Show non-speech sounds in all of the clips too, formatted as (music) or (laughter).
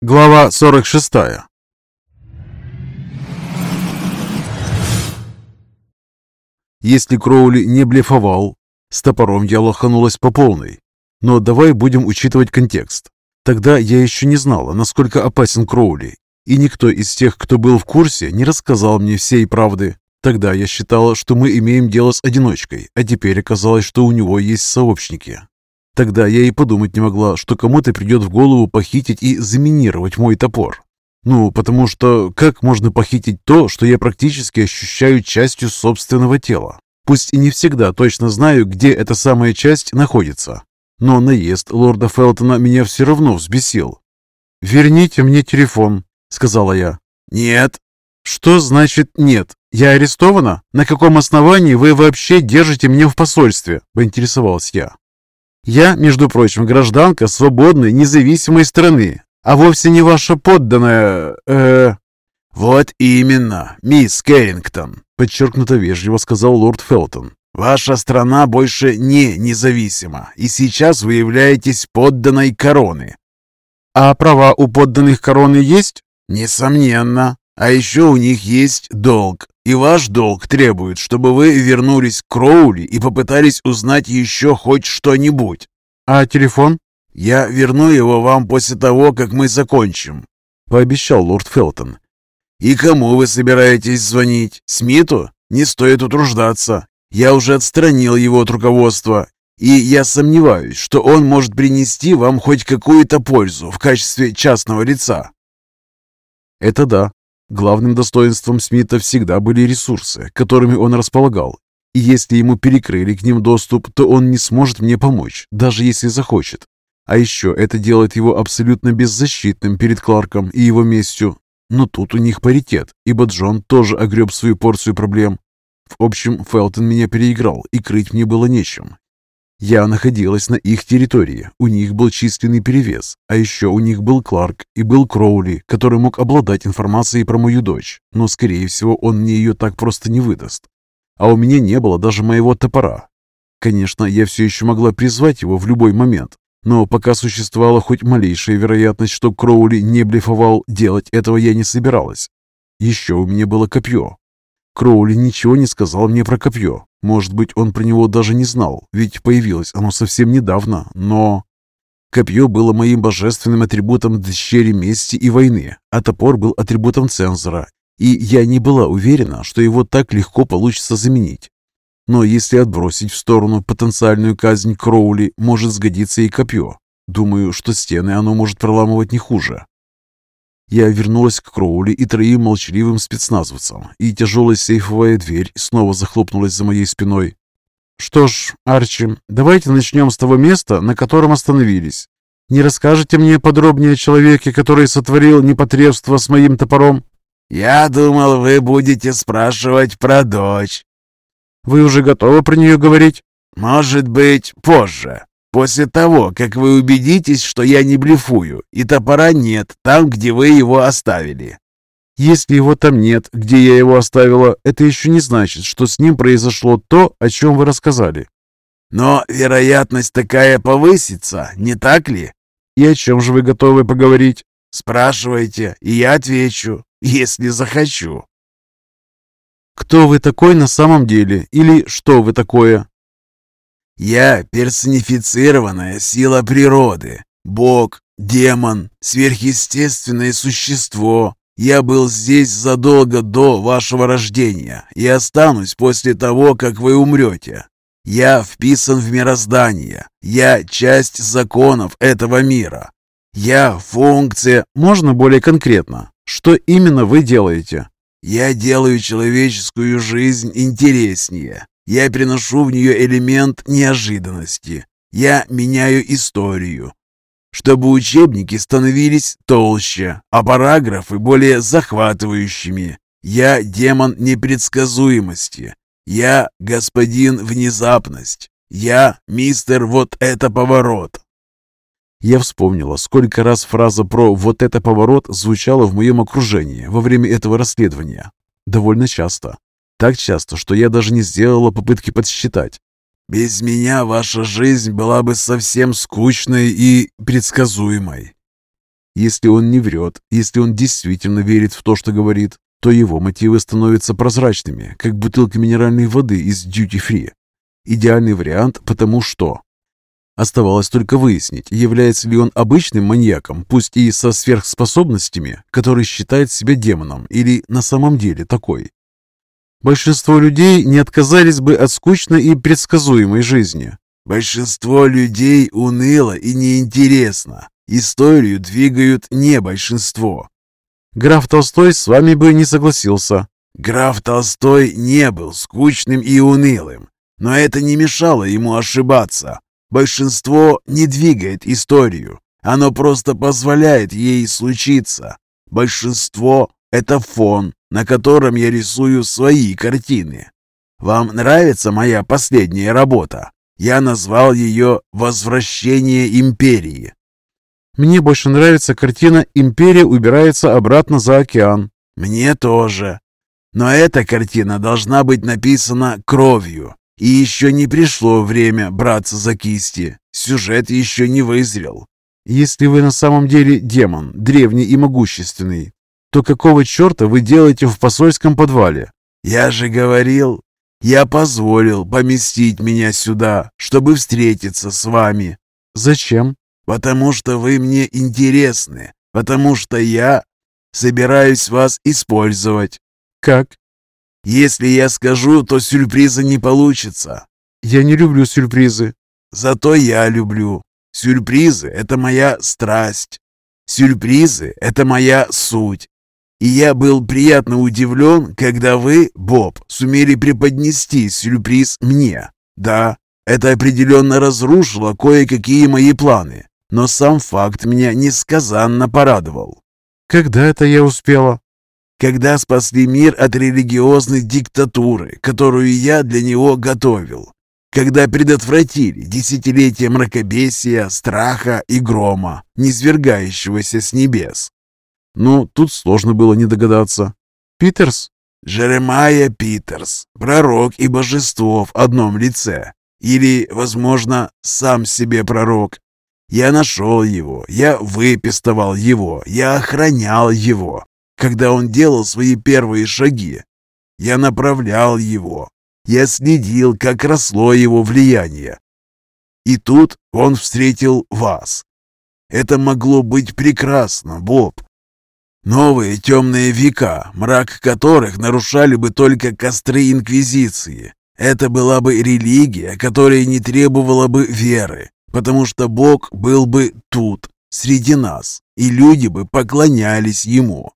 Глава 46 Если Кроули не блефовал, с топором я лоханулась по полной. Но давай будем учитывать контекст. Тогда я еще не знала, насколько опасен Кроули, и никто из тех, кто был в курсе, не рассказал мне всей правды. Тогда я считала, что мы имеем дело с одиночкой, а теперь оказалось, что у него есть сообщники. Тогда я и подумать не могла, что кому-то придет в голову похитить и заминировать мой топор. Ну, потому что как можно похитить то, что я практически ощущаю частью собственного тела? Пусть и не всегда точно знаю, где эта самая часть находится. Но наезд лорда Фелтона меня все равно взбесил. «Верните мне телефон», — сказала я. «Нет». «Что значит «нет»? Я арестована? На каком основании вы вообще держите меня в посольстве?» — поинтересовалась я. «Я, между прочим, гражданка свободной, независимой страны, а вовсе не ваша подданная... э «Вот именно, мисс Кэррингтон», — подчеркнуто вежливо сказал лорд Фелтон. «Ваша страна больше не независима, и сейчас вы являетесь подданной короны». «А права у подданных короны есть?» «Несомненно. А еще у них есть долг, и ваш долг требует, чтобы вы вернулись к Кроули и попытались узнать еще хоть что-нибудь». «А телефон?» «Я верну его вам после того, как мы закончим», — пообещал лорд Фелтон. «И кому вы собираетесь звонить? Смиту? Не стоит утруждаться. Я уже отстранил его от руководства, и я сомневаюсь, что он может принести вам хоть какую-то пользу в качестве частного лица». Это да. Главным достоинством Смита всегда были ресурсы, которыми он располагал. И если ему перекрыли к ним доступ, то он не сможет мне помочь, даже если захочет. А еще это делает его абсолютно беззащитным перед Кларком и его местью. Но тут у них паритет, ибо Джон тоже огреб свою порцию проблем. В общем, Фелтон меня переиграл, и крыть мне было нечем. Я находилась на их территории, у них был численный перевес, а еще у них был Кларк и был Кроули, который мог обладать информацией про мою дочь, но, скорее всего, он мне ее так просто не выдаст. А у меня не было даже моего топора. Конечно, я все еще могла призвать его в любой момент, но пока существовала хоть малейшая вероятность, что Кроули не блефовал, делать этого я не собиралась. Еще у меня было копье. Кроули ничего не сказал мне про копье, может быть, он про него даже не знал, ведь появилось оно совсем недавно, но... Копье было моим божественным атрибутом дщери мести и войны, а топор был атрибутом цензора, и я не была уверена, что его так легко получится заменить. Но если отбросить в сторону потенциальную казнь Кроули, может сгодиться и копье. Думаю, что стены оно может проламывать не хуже. Я вернулась к Кроули и троим молчаливым спецназовцам, и тяжелая сейфовая дверь снова захлопнулась за моей спиной. «Что ж, Арчи, давайте начнем с того места, на котором остановились. Не расскажете мне подробнее о человеке, который сотворил непотребство с моим топором?» «Я думал, вы будете спрашивать про дочь». «Вы уже готовы про нее говорить?» «Может быть, позже. После того, как вы убедитесь, что я не блефую, и топора нет там, где вы его оставили. Если его там нет, где я его оставила, это еще не значит, что с ним произошло то, о чем вы рассказали. Но вероятность такая повысится, не так ли? И о чем же вы готовы поговорить? Спрашивайте, и я отвечу, если захочу. Кто вы такой на самом деле, или что вы такое? Я персонифицированная сила природы, бог, демон, сверхъестественное существо. Я был здесь задолго до вашего рождения и останусь после того, как вы умрете. Я вписан в мироздание. Я часть законов этого мира. Я функция... Можно более конкретно? Что именно вы делаете? Я делаю человеческую жизнь интереснее. Я приношу в нее элемент неожиданности. Я меняю историю, чтобы учебники становились толще, а параграфы более захватывающими. Я демон непредсказуемости. Я господин внезапность. Я мистер вот это поворот. Я вспомнила, сколько раз фраза про «вот это поворот» звучала в моем окружении во время этого расследования. Довольно часто. Так часто, что я даже не сделала попытки подсчитать. «Без меня ваша жизнь была бы совсем скучной и предсказуемой». Если он не врет, если он действительно верит в то, что говорит, то его мотивы становятся прозрачными, как бутылка минеральной воды из дьюти-фри. Идеальный вариант, потому что... Оставалось только выяснить, является ли он обычным маньяком, пусть и со сверхспособностями, который считает себя демоном, или на самом деле такой. Большинство людей не отказались бы от скучной и предсказуемой жизни. Большинство людей уныло и неинтересно. Историю двигают не большинство. Граф Толстой с вами бы не согласился. Граф Толстой не был скучным и унылым, но это не мешало ему ошибаться. Большинство не двигает историю, оно просто позволяет ей случиться. Большинство — это фон, на котором я рисую свои картины. Вам нравится моя последняя работа? Я назвал ее «Возвращение империи». Мне больше нравится картина «Империя убирается обратно за океан». Мне тоже. Но эта картина должна быть написана кровью. И еще не пришло время браться за кисти. Сюжет еще не вызрел. Если вы на самом деле демон, древний и могущественный, то какого черта вы делаете в посольском подвале? Я же говорил, я позволил поместить меня сюда, чтобы встретиться с вами. Зачем? потому что вы мне интересны, потому что я собираюсь вас использовать. Как? Если я скажу, то сюрприза не получится. Я не люблю сюрпризы. Зато я люблю. Сюрпризы — это моя страсть. Сюрпризы — это моя суть. И я был приятно удивлен, когда вы, Боб, сумели преподнести сюрприз мне. Да, это определенно разрушило кое-какие мои планы но сам факт меня несказанно порадовал. Когда это я успела? Когда спасли мир от религиозной диктатуры, которую я для него готовил. Когда предотвратили десятилетия мракобесия, страха и грома, низвергающегося с небес. Ну, тут сложно было не догадаться. Питерс? Жеремайя Питерс, пророк и божество в одном лице. Или, возможно, сам себе пророк, я нашел его, я выпистовал его, я охранял его, когда он делал свои первые шаги. Я направлял его, я следил, как росло его влияние. И тут он встретил вас. Это могло быть прекрасно, Боб. Новые темные века, мрак которых нарушали бы только костры Инквизиции. Это была бы религия, которая не требовала бы веры, потому что Бог был бы тут, среди нас, и люди бы поклонялись Ему.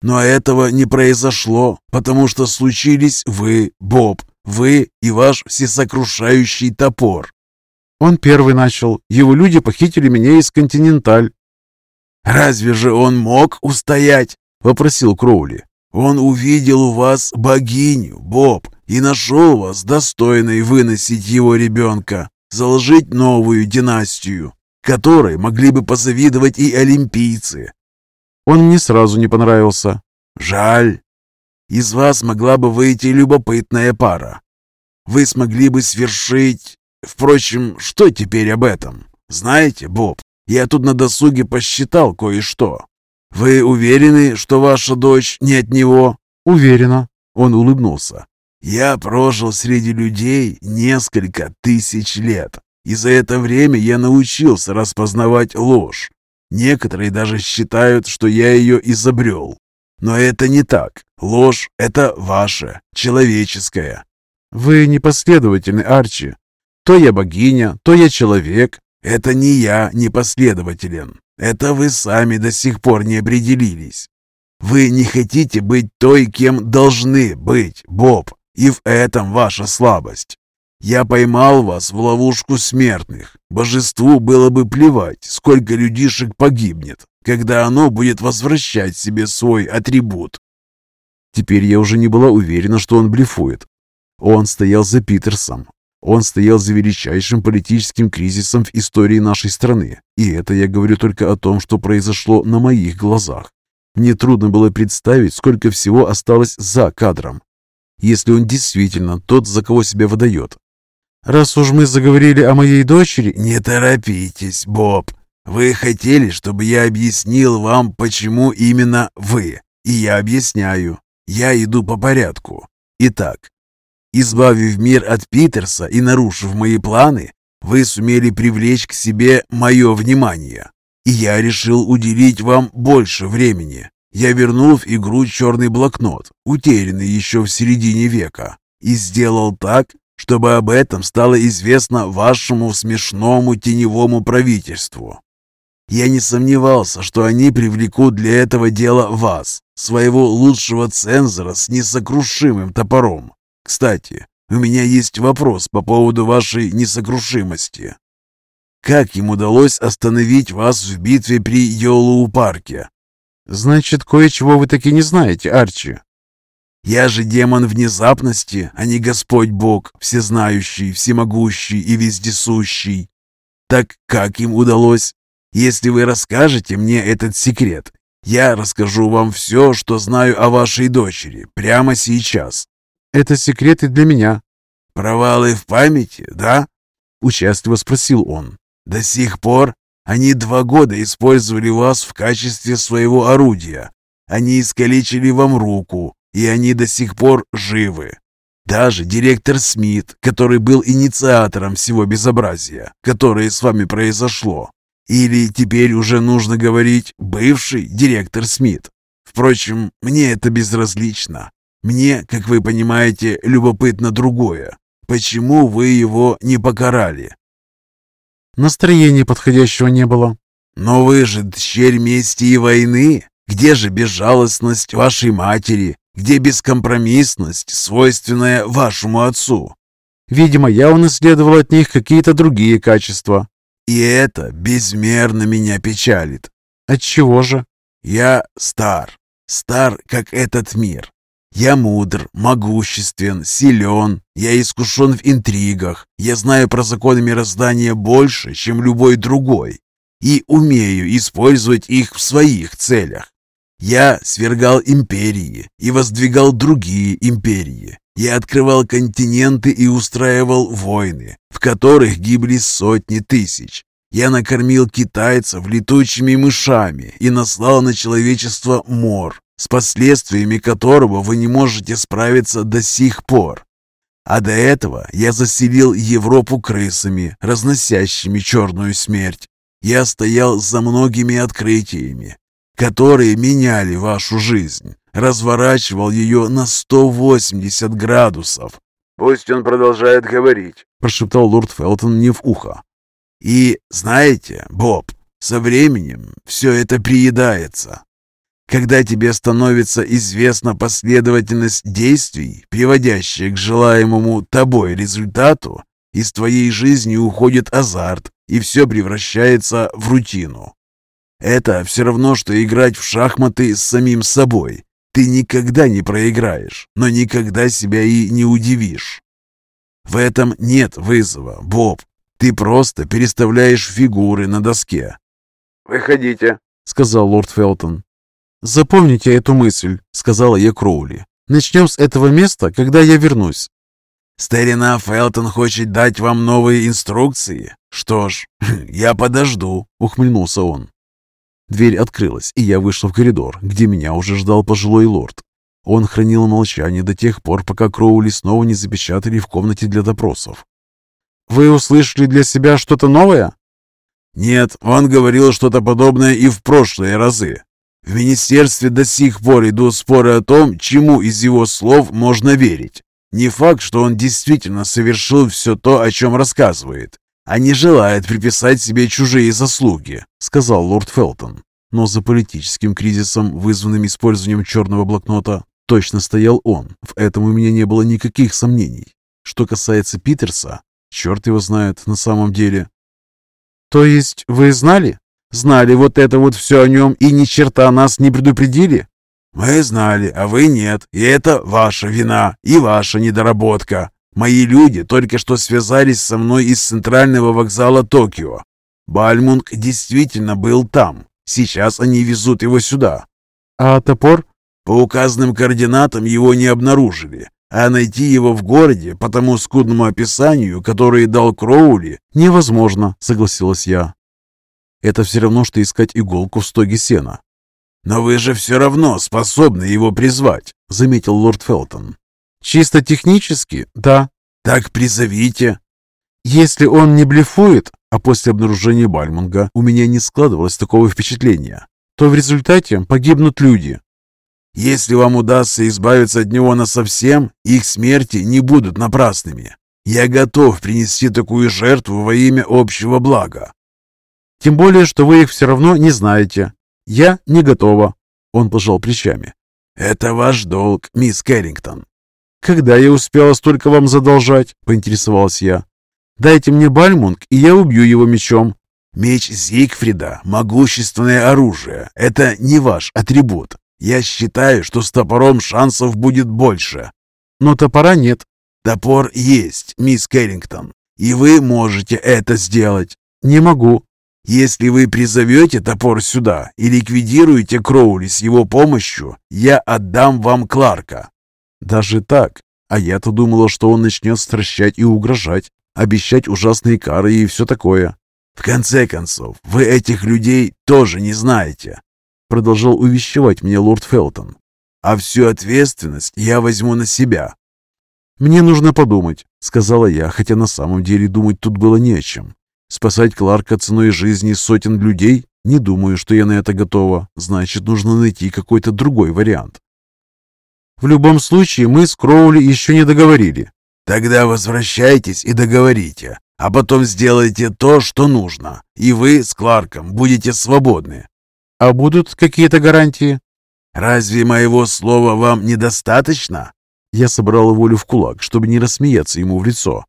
Но этого не произошло, потому что случились вы, Боб, вы и ваш всесокрушающий топор. Он первый начал. Его люди похитили меня из Континенталь. «Разве же он мог устоять?» — вопросил Кроули. «Он увидел у вас богиню, Боб, и нашел вас достойной выносить его ребенка заложить новую династию, которой могли бы позавидовать и олимпийцы. Он мне сразу не понравился. Жаль. Из вас могла бы выйти любопытная пара. Вы смогли бы свершить... Впрочем, что теперь об этом? Знаете, Боб, я тут на досуге посчитал кое-что. Вы уверены, что ваша дочь не от него? Уверена. Он улыбнулся. Я прожил среди людей несколько тысяч лет, и за это время я научился распознавать ложь. Некоторые даже считают, что я ее изобрел. Но это не так. Ложь — это ваша, человеческая. Вы непоследовательны, Арчи. То я богиня, то я человек. Это не я непоследователен. Это вы сами до сих пор не определились. Вы не хотите быть той, кем должны быть, Боб. И в этом ваша слабость. Я поймал вас в ловушку смертных. Божеству было бы плевать, сколько людишек погибнет, когда оно будет возвращать себе свой атрибут. Теперь я уже не была уверена, что он блефует. Он стоял за Питерсом. Он стоял за величайшим политическим кризисом в истории нашей страны. И это я говорю только о том, что произошло на моих глазах. Мне трудно было представить, сколько всего осталось за кадром если он действительно тот, за кого себя выдает. «Раз уж мы заговорили о моей дочери...» «Не торопитесь, Боб. Вы хотели, чтобы я объяснил вам, почему именно вы. И я объясняю. Я иду по порядку. Итак, избавив мир от Питерса и нарушив мои планы, вы сумели привлечь к себе мое внимание. И я решил уделить вам больше времени. Я вернул в игру черный блокнот, утерянный еще в середине века, и сделал так, чтобы об этом стало известно вашему смешному теневому правительству. Я не сомневался, что они привлекут для этого дела вас, своего лучшего цензора с несокрушимым топором. Кстати, у меня есть вопрос по поводу вашей несокрушимости. Как им удалось остановить вас в битве при Йолоу-парке? Значит, кое-чего вы таки не знаете, Арчи. Я же демон внезапности, а не Господь Бог, всезнающий, всемогущий и вездесущий. Так как им удалось? Если вы расскажете мне этот секрет, я расскажу вам все, что знаю о вашей дочери, прямо сейчас. Это секрет и для меня. Провалы в памяти, да? Участливо спросил он. До сих пор они два года использовали вас в качестве своего орудия. Они искалечили вам руку, и они до сих пор живы. Даже директор Смит, который был инициатором всего безобразия, которое с вами произошло, или теперь уже нужно говорить «бывший директор Смит». Впрочем, мне это безразлично. Мне, как вы понимаете, любопытно другое. Почему вы его не покарали? Настроения подходящего не было. Но вы же дщерь мести и войны. Где же безжалостность вашей матери? Где бескомпромиссность, свойственная вашему отцу? Видимо, я унаследовал от них какие-то другие качества. И это безмерно меня печалит. Отчего же? Я стар. Стар, как этот мир. Я мудр, могуществен, силен, я искушен в интригах, я знаю про законы мироздания больше, чем любой другой, и умею использовать их в своих целях. Я свергал империи и воздвигал другие империи. Я открывал континенты и устраивал войны, в которых гибли сотни тысяч. Я накормил китайцев летучими мышами и наслал на человечество мор, с последствиями которого вы не можете справиться до сих пор. А до этого я заселил Европу крысами, разносящими черную смерть. Я стоял за многими открытиями, которые меняли вашу жизнь, разворачивал ее на 180 градусов. «Пусть он продолжает говорить», – прошептал лорд Фелтон мне в ухо. «И знаете, Боб, со временем все это приедается. Когда тебе становится известна последовательность действий, приводящая к желаемому тобой результату, из твоей жизни уходит азарт, и все превращается в рутину. Это все равно, что играть в шахматы с самим собой. Ты никогда не проиграешь, но никогда себя и не удивишь. В этом нет вызова, Боб. Ты просто переставляешь фигуры на доске. «Выходите», — сказал лорд Фелтон. «Запомните эту мысль», — сказала я Кроули. «Начнем с этого места, когда я вернусь». «Старина Фелтон хочет дать вам новые инструкции? Что ж, (laughs) я подожду», — ухмыльнулся он. Дверь открылась, и я вышел в коридор, где меня уже ждал пожилой лорд. Он хранил молчание до тех пор, пока Кроули снова не запечатали в комнате для допросов. «Вы услышали для себя что-то новое?» «Нет, он говорил что-то подобное и в прошлые разы. В министерстве до сих пор идут споры о том, чему из его слов можно верить. Не факт, что он действительно совершил все то, о чем рассказывает, а не желает приписать себе чужие заслуги», — сказал лорд Фелтон. Но за политическим кризисом, вызванным использованием черного блокнота, точно стоял он. В этом у меня не было никаких сомнений. Что касается Питерса, черт его знает на самом деле. «То есть вы знали?» Знали вот это вот все о нем и ни черта нас не предупредили?» «Мы знали, а вы нет, и это ваша вина и ваша недоработка. Мои люди только что связались со мной из центрального вокзала Токио. Бальмунг действительно был там. Сейчас они везут его сюда». «А топор?» «По указанным координатам его не обнаружили, а найти его в городе по тому скудному описанию, которое дал Кроули, невозможно», — согласилась я. Это все равно, что искать иголку в стоге сена. «Но вы же все равно способны его призвать», — заметил лорд Фелтон. «Чисто технически, да». «Так призовите». «Если он не блефует, а после обнаружения Бальмунга у меня не складывалось такого впечатления, то в результате погибнут люди». «Если вам удастся избавиться от него насовсем, их смерти не будут напрасными. Я готов принести такую жертву во имя общего блага». «Тем более, что вы их все равно не знаете. Я не готова». Он пожал плечами. «Это ваш долг, мисс Кэррингтон». «Когда я успела столько вам задолжать?» – поинтересовалась я. «Дайте мне Бальмунг, и я убью его мечом». «Меч Зигфрида – могущественное оружие. Это не ваш атрибут. Я считаю, что с топором шансов будет больше». «Но топора нет». «Топор есть, мисс Кэррингтон, и вы можете это сделать». «Не могу». Если вы призовете топор сюда и ликвидируете Кроули с его помощью, я отдам вам Кларка». «Даже так? А я-то думала, что он начнет стращать и угрожать, обещать ужасные кары и все такое». «В конце концов, вы этих людей тоже не знаете», продолжал увещевать меня лорд Фелтон. «А всю ответственность я возьму на себя». «Мне нужно подумать», — сказала я, хотя на самом деле думать тут было не о чем. Спасать Кларка ценой жизни сотен людей? Не думаю, что я на это готова. Значит, нужно найти какой-то другой вариант. В любом случае, мы с Кроули еще не договорили. Тогда возвращайтесь и договорите, а потом сделайте то, что нужно, и вы с Кларком будете свободны. А будут какие-то гарантии? Разве моего слова вам недостаточно? Я собрал волю в кулак, чтобы не рассмеяться ему в лицо.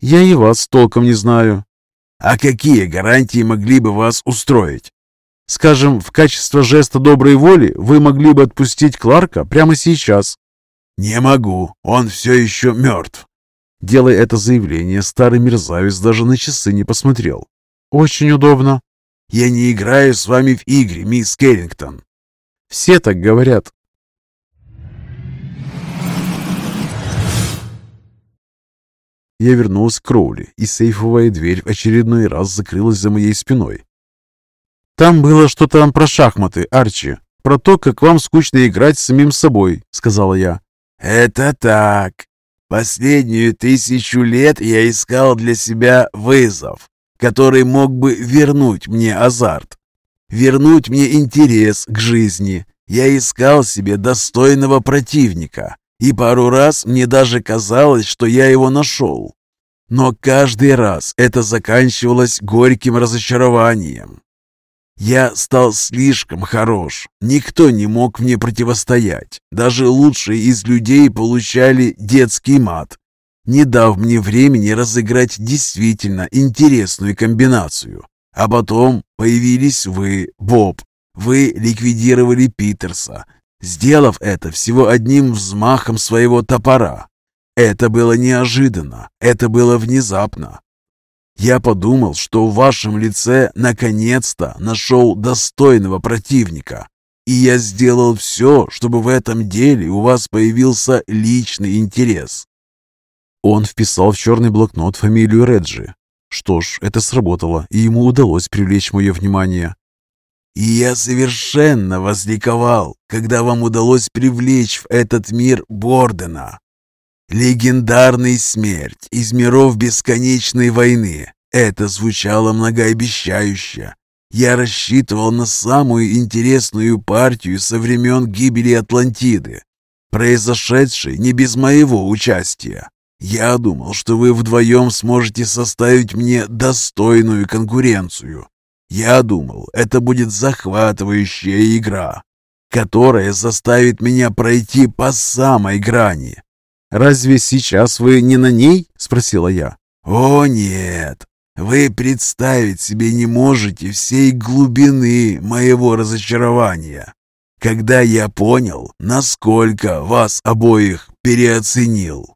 Я и вас толком не знаю. А какие гарантии могли бы вас устроить? Скажем, в качестве жеста доброй воли вы могли бы отпустить Кларка прямо сейчас. Не могу, он все еще мертв. Делая это заявление, старый мерзавец даже на часы не посмотрел. Очень удобно. Я не играю с вами в игры, мисс Керрингтон. Все так говорят. Я вернулся к Кроули, и сейфовая дверь в очередной раз закрылась за моей спиной. «Там было что-то про шахматы, Арчи. Про то, как вам скучно играть с самим собой», — сказала я. «Это так. Последнюю тысячу лет я искал для себя вызов, который мог бы вернуть мне азарт, вернуть мне интерес к жизни. Я искал себе достойного противника, и пару раз мне даже казалось, что я его нашел. Но каждый раз это заканчивалось горьким разочарованием. Я стал слишком хорош. Никто не мог мне противостоять. Даже лучшие из людей получали детский мат, не дав мне времени разыграть действительно интересную комбинацию. А потом появились вы, Боб. Вы ликвидировали Питерса, сделав это всего одним взмахом своего топора. Это было неожиданно, это было внезапно. Я подумал, что в вашем лице наконец-то нашел достойного противника, и я сделал все, чтобы в этом деле у вас появился личный интерес. Он вписал в черный блокнот фамилию Реджи. Что ж, это сработало, и ему удалось привлечь мое внимание. И я совершенно возликовал, когда вам удалось привлечь в этот мир Бордена. Легендарный смерть из миров бесконечной войны. Это звучало многообещающе. Я рассчитывал на самую интересную партию со времен гибели Атлантиды, произошедшей не без моего участия. Я думал, что вы вдвоем сможете составить мне достойную конкуренцию. Я думал, это будет захватывающая игра, которая заставит меня пройти по самой грани. «Разве сейчас вы не на ней?» – спросила я. «О, нет! Вы представить себе не можете всей глубины моего разочарования, когда я понял, насколько вас обоих переоценил».